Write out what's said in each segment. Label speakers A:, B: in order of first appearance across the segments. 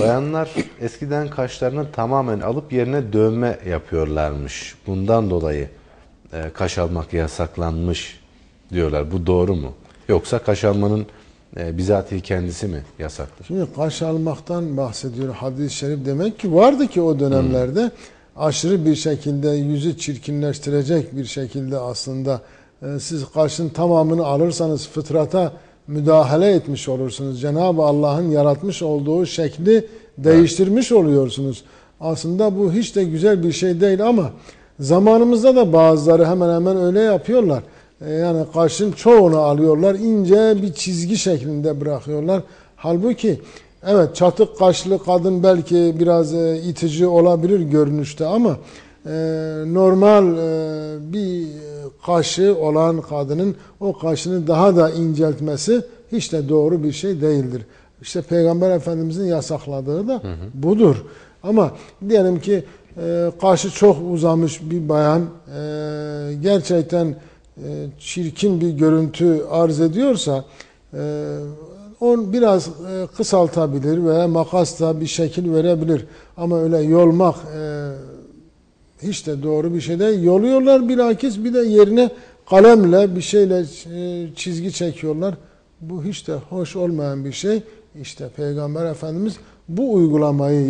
A: Bayanlar eskiden kaşlarını tamamen alıp yerine dövme yapıyorlarmış. Bundan dolayı e, kaş almak yasaklanmış diyorlar. Bu doğru mu? Yoksa kaş almanın e, bizatihi kendisi mi yasaktır?
B: Şimdi kaş almaktan bahsediyor hadis-i şerif. Demek ki vardı ki o dönemlerde aşırı bir şekilde yüzü çirkinleştirecek bir şekilde aslında e, siz kaşın tamamını alırsanız fıtrata müdahale etmiş olursunuz. Cenab-ı Allah'ın yaratmış olduğu şekli değiştirmiş oluyorsunuz. Aslında bu hiç de güzel bir şey değil ama zamanımızda da bazıları hemen hemen öyle yapıyorlar. E, Yani kaşın çoğunu alıyorlar, ince bir çizgi şeklinde bırakıyorlar. Halbuki evet çatık kaşlı kadın belki biraz e, itici olabilir görünüşte ama e, normal e, bir kaşı olan kadının o kaşını daha da inceltmesi hiç de doğru bir şey değildir. İşte Peygamber Efendimizin yasakladığı da budur. Ama diyelim ki e, kaşı çok uzamış bir bayan e, gerçekten e, çirkin bir görüntü arz ediyorsa e, on biraz e, kısaltabilir veya makasla bir şekil verebilir. Ama öyle yolmak e, hiç de doğru bir şey değil. Yoluyorlar bilakis bir de yerine kalemle bir şeyle e, çizgi çekiyorlar. Bu hiç de hoş olmayan bir şey. İşte Peygamber Efendimiz bu uygulamayı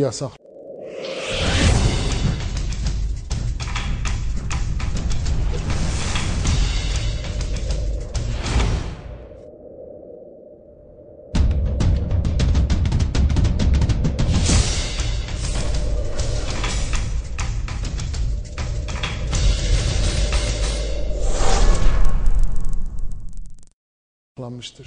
B: yasak. yasaklamıştır.